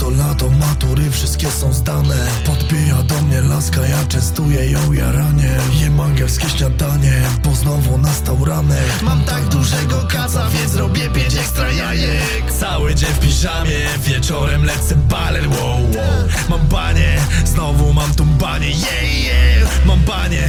to lato, matury wszystkie są zdane. Podbija do mnie laska, ja częstuję ją jaranie Jem angielskie śniadanie, bo znowu nastał ranek. Mam tak dużego kaca, więc robię pięć ekstra jajek. Cały dzień w piżamie, wieczorem lecę baler, wow, wow. Mam banie, znowu mam tą banie, yeah, yeah. Mam banie,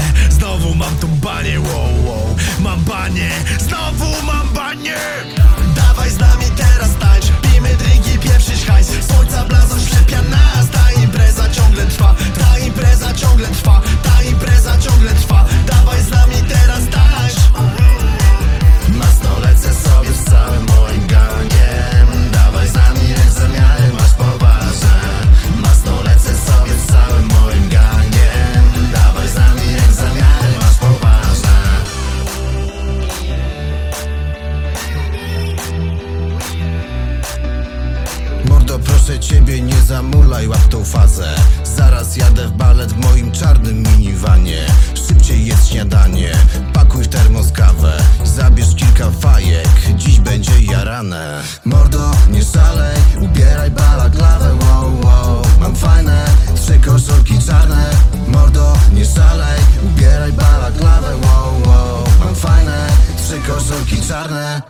nie zamulaj łap tą fazę. Zaraz jadę w balet w moim czarnym miniwanie Szybciej jest śniadanie, pakuj termos kawę Zabierz kilka fajek, dziś będzie jarane. Mordo, nie szalej, ubieraj balaklawę, wow, wow. Mam fajne, trzy koszulki czarne. Mordo, nie szalej, ubieraj balaklawę, wow, wow. Mam fajne, trzy koszulki czarne.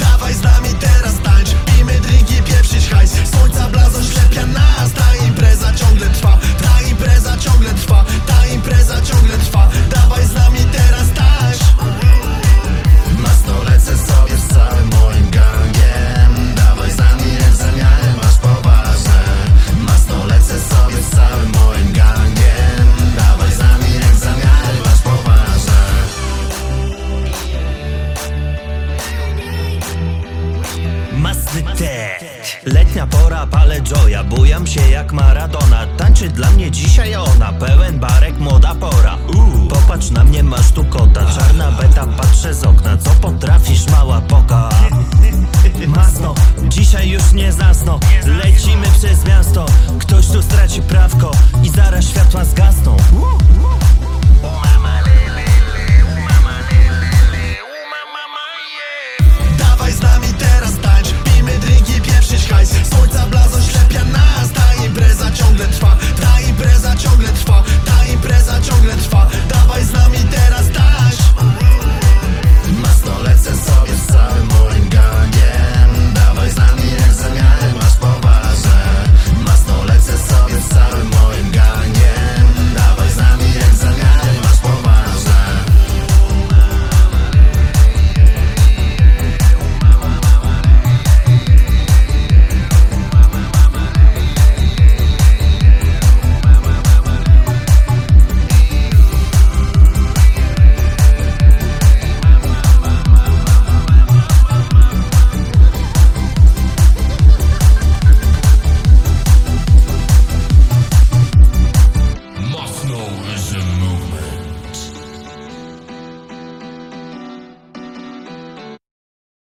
Dawaj z nami teraz tańcz Pijmy drinki, pieprzyć hajs Letnia pora, palę joya. Bujam się jak Maradona. Tańczy dla mnie dzisiaj ona Pełen для нас та імпреза